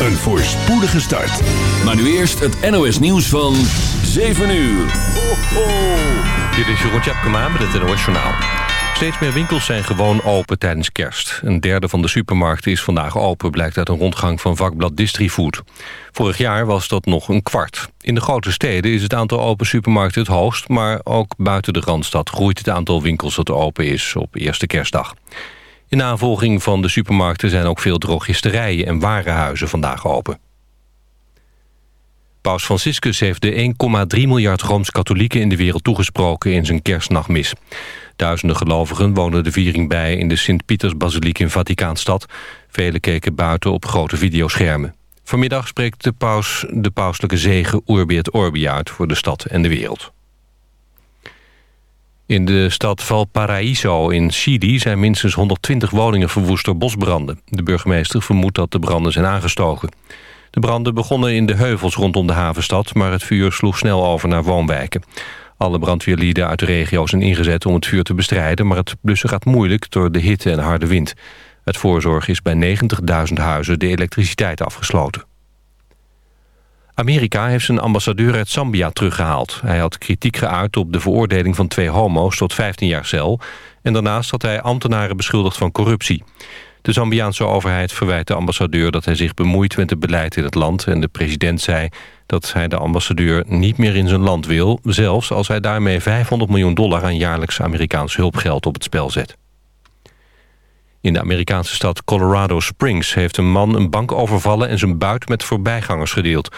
een voorspoedige start. Maar nu eerst het NOS nieuws van 7 uur. Ho, ho. Dit is Jeroen Tjepkema met het NOS Journaal. Steeds meer winkels zijn gewoon open tijdens kerst. Een derde van de supermarkten is vandaag open... blijkt uit een rondgang van vakblad Distrifood. Vorig jaar was dat nog een kwart. In de grote steden is het aantal open supermarkten het hoogst... maar ook buiten de Randstad groeit het aantal winkels dat open is op eerste kerstdag. In navolging van de supermarkten zijn ook veel drogisterijen en warenhuizen vandaag open. Paus Franciscus heeft de 1,3 miljard Rooms-Katholieken in de wereld toegesproken in zijn kerstnachtmis. Duizenden gelovigen wonen de viering bij in de Sint-Pietersbasiliek in Vaticaanstad. Velen keken buiten op grote videoschermen. Vanmiddag spreekt de paus de pauselijke zegen Urbi et Orbi uit voor de stad en de wereld. In de stad Valparaiso in Chili zijn minstens 120 woningen verwoest door bosbranden. De burgemeester vermoedt dat de branden zijn aangestoken. De branden begonnen in de heuvels rondom de havenstad... maar het vuur sloeg snel over naar woonwijken. Alle brandweerlieden uit de regio zijn ingezet om het vuur te bestrijden... maar het blussen gaat moeilijk door de hitte en harde wind. Het voorzorg is bij 90.000 huizen de elektriciteit afgesloten. Amerika heeft zijn ambassadeur uit Zambia teruggehaald. Hij had kritiek geuit op de veroordeling van twee homo's tot 15 jaar cel... en daarnaast had hij ambtenaren beschuldigd van corruptie. De Zambiaanse overheid verwijt de ambassadeur dat hij zich bemoeit met het beleid in het land... en de president zei dat hij de ambassadeur niet meer in zijn land wil... zelfs als hij daarmee 500 miljoen dollar aan jaarlijks Amerikaans hulpgeld op het spel zet. In de Amerikaanse stad Colorado Springs heeft een man een bank overvallen... en zijn buit met voorbijgangers gedeeld.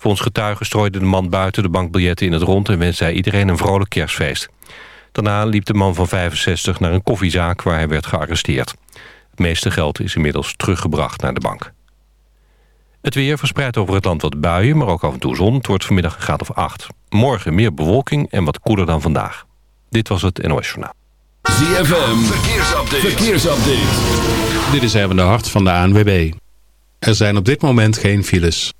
Volgens getuigen strooide de man buiten de bankbiljetten in het rond... en wenste hij iedereen een vrolijk kerstfeest. Daarna liep de man van 65 naar een koffiezaak waar hij werd gearresteerd. Het meeste geld is inmiddels teruggebracht naar de bank. Het weer verspreidt over het land wat buien, maar ook af en toe zon. Het wordt vanmiddag een graad of 8. Morgen meer bewolking en wat koeler dan vandaag. Dit was het NOS Journaal. ZFM, verkeersupdate. verkeersupdate. Dit is even de hart van de ANWB. Er zijn op dit moment geen files.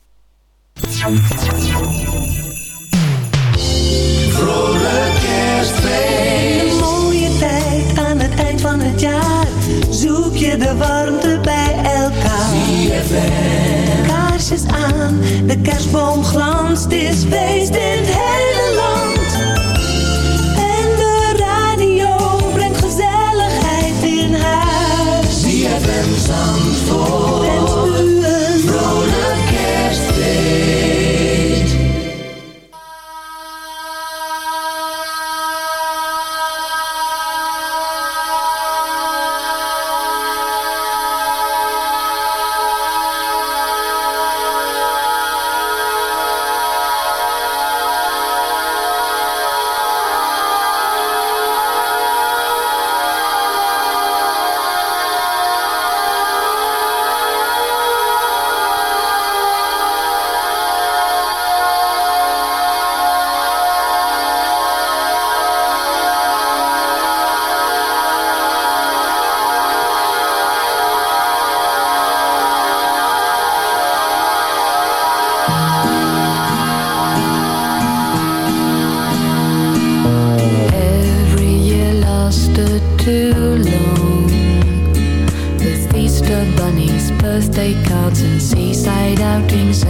Vrolijk kerstfeest. Een mooie tijd aan het eind van het jaar. Zoek je de warmte bij elkaar. ZFM. Kaarsjes aan, de kerstboom glanst. Is feest outings in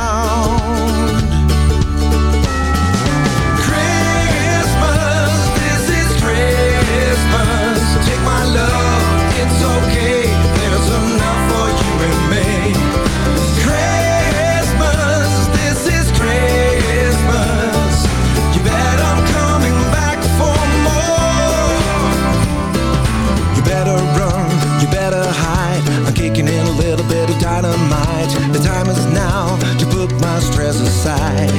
put my stress aside.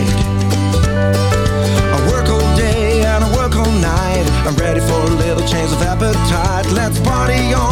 I work all day and I work all night. I'm ready for a little change of appetite. Let's party on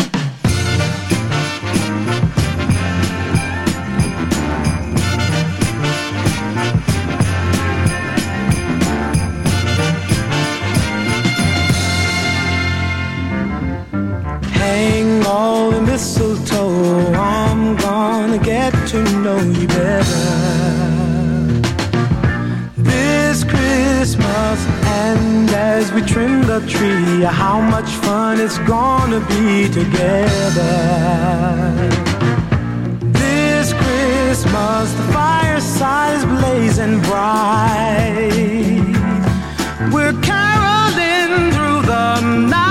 Trim the tree, how much fun it's gonna be together. This Christmas, the fireside is blazing bright. We're caroling through the night,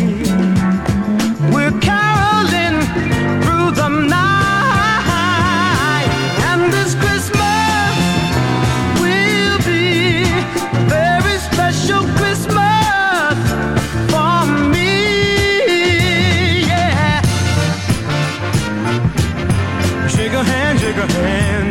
Hand,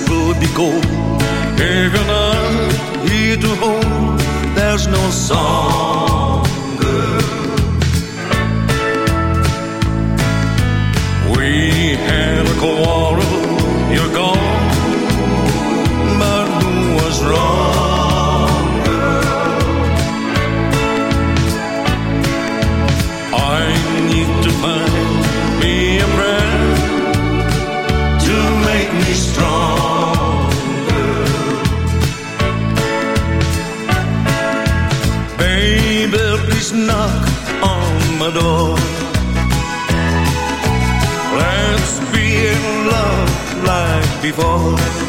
would be e If you're there's no song. Before.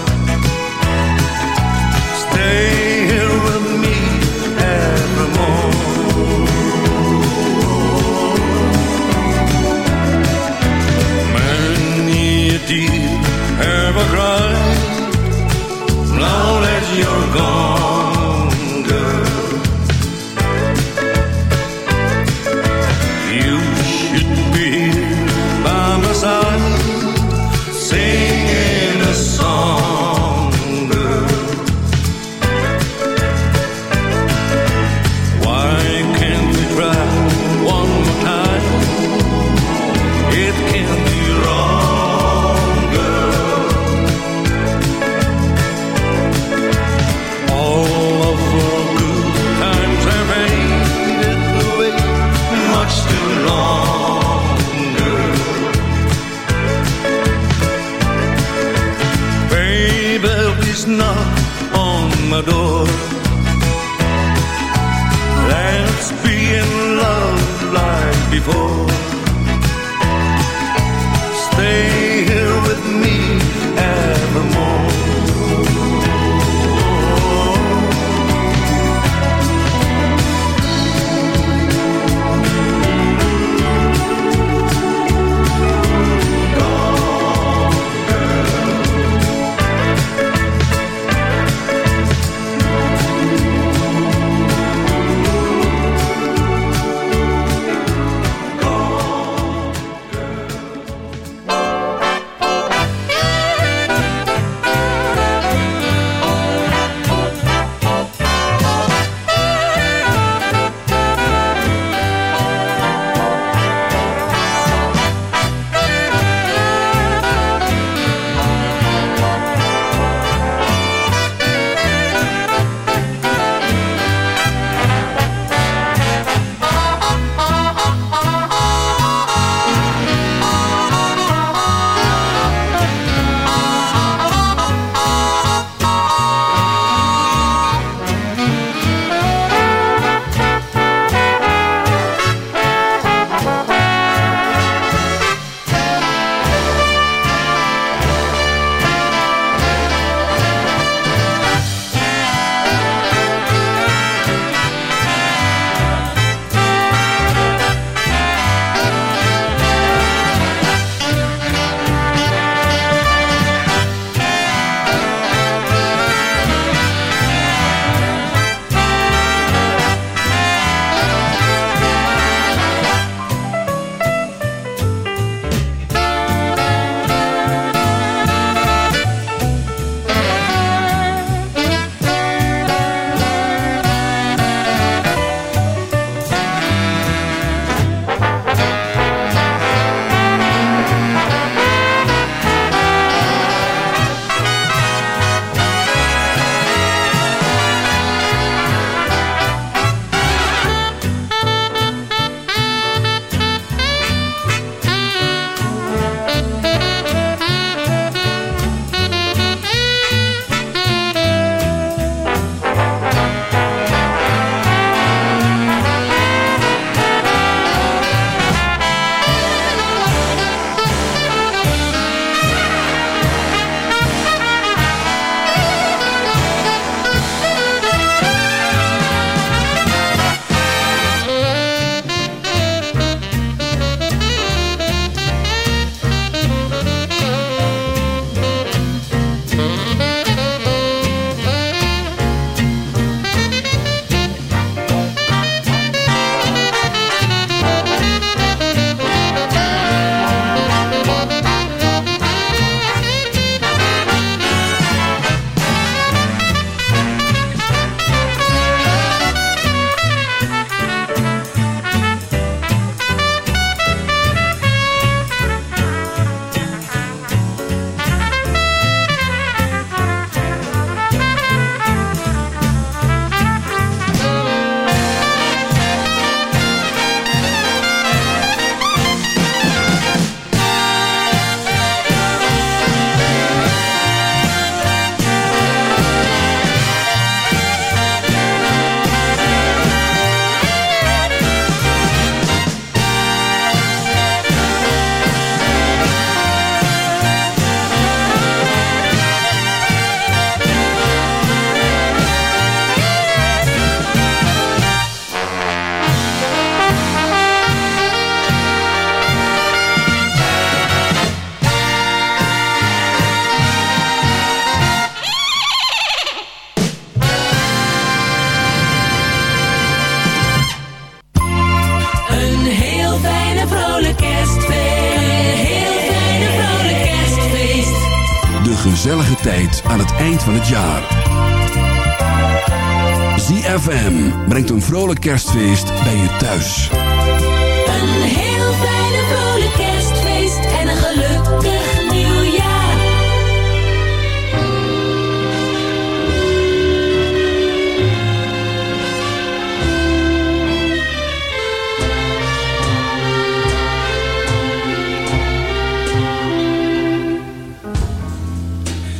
Vrolijk kerstfeest bij je thuis. Een heel fijne vrolijk kerstfeest en een gelukkig nieuwjaar.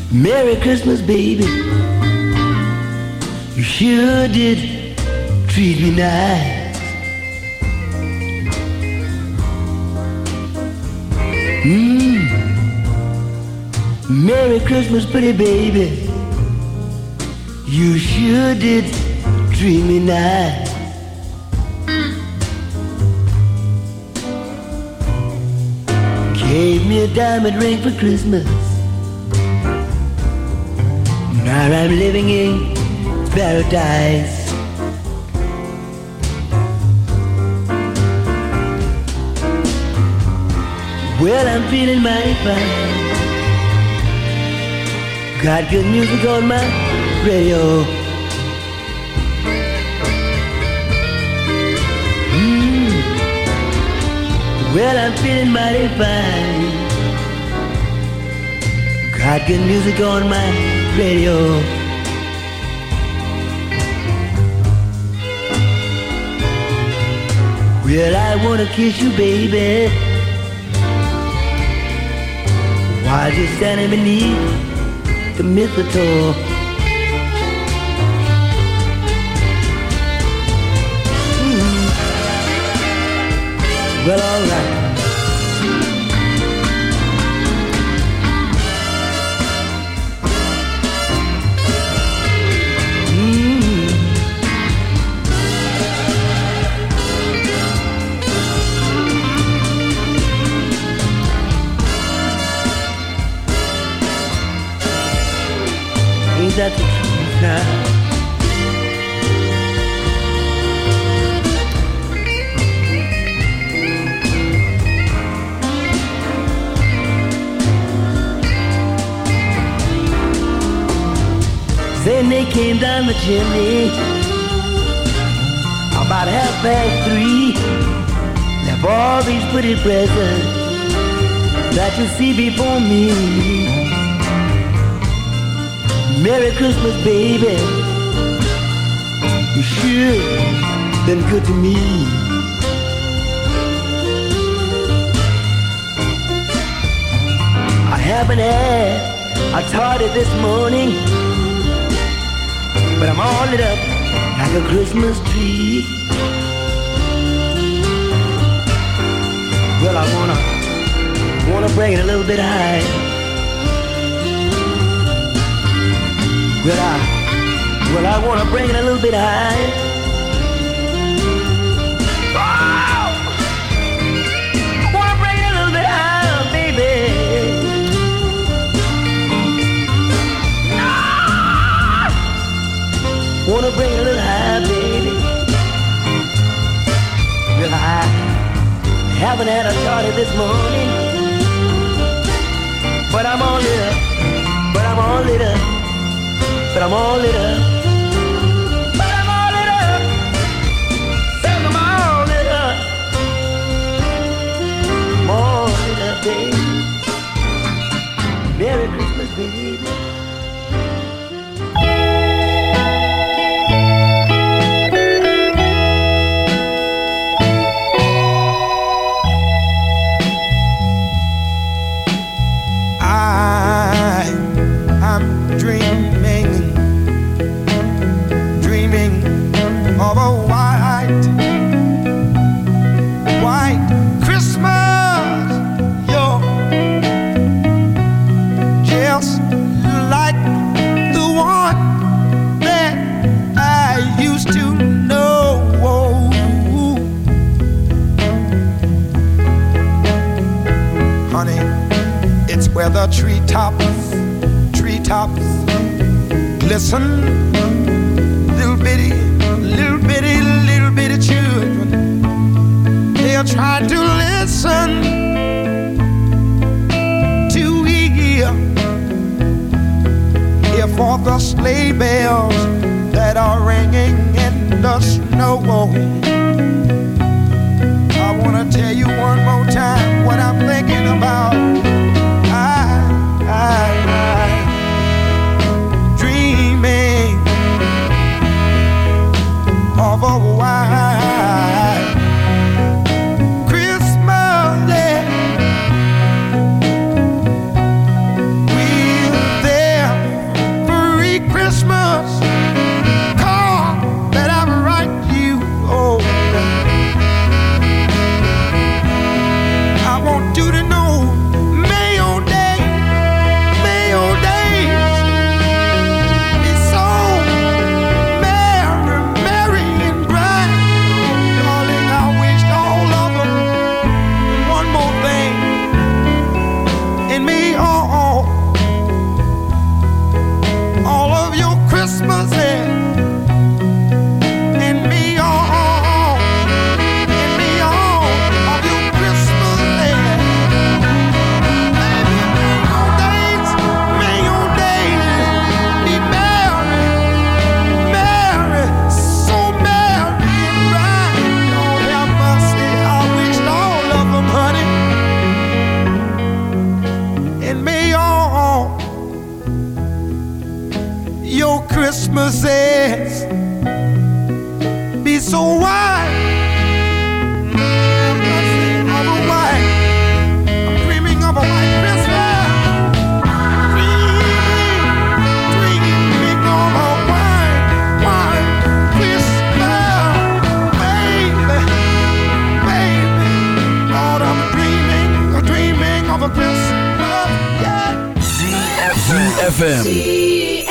Merry Christmas, baby. You sure did treat me nice. Mmm. Merry Christmas, pretty baby. You sure did treat me nice. Gave me a diamond ring for Christmas. Now I'm living in paradise. Well, I'm feeling mighty fine. Got good music on my radio. Mm. Well, I'm feeling mighty fine. Got good music on my radio. Well, I wanna kiss you, baby. While you're standing beneath the mistletoe. Mm. Well, alright. Down the chimney about half past three. Left all these pretty presents that you see before me. Merry Christmas, baby. You sure been good to me. I haven't had a tardy this morning, but I'm all lit up like a Christmas tree. Well, I wanna, wanna bring it a little bit high. Well, I, well, I wanna bring it a little bit high. Wanna bring a little higher, baby. Well, I haven't had a party this morning, but I'm all lit up. But I'm all lit up but I'm all lit up. But I'm all lit up. Merry Christmas, baby. Glisten. Little bitty, little bitty, little bitty children. They are trying to listen to hear for the sleigh bells that are ringing in the snow. I wanna tell you one more time what I'm thinking about. I, I of a white ZFM.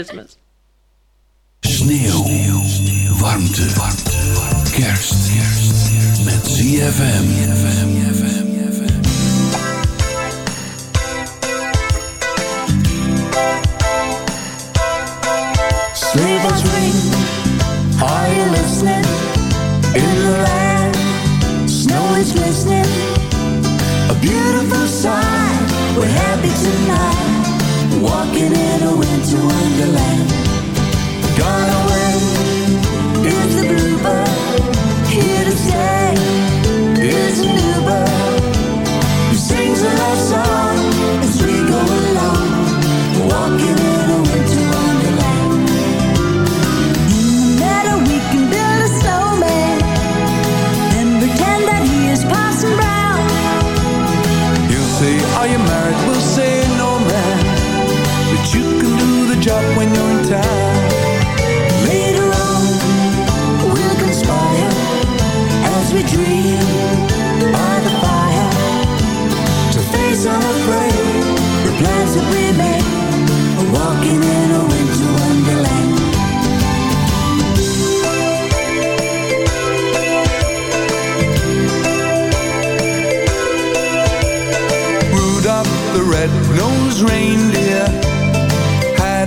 Christmas.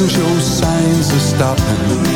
and show signs of stopping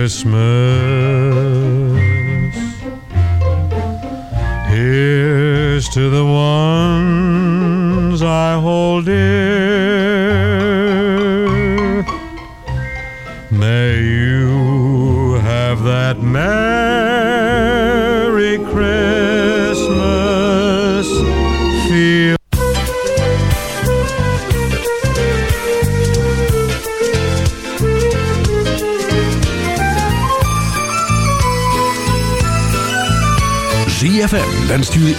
of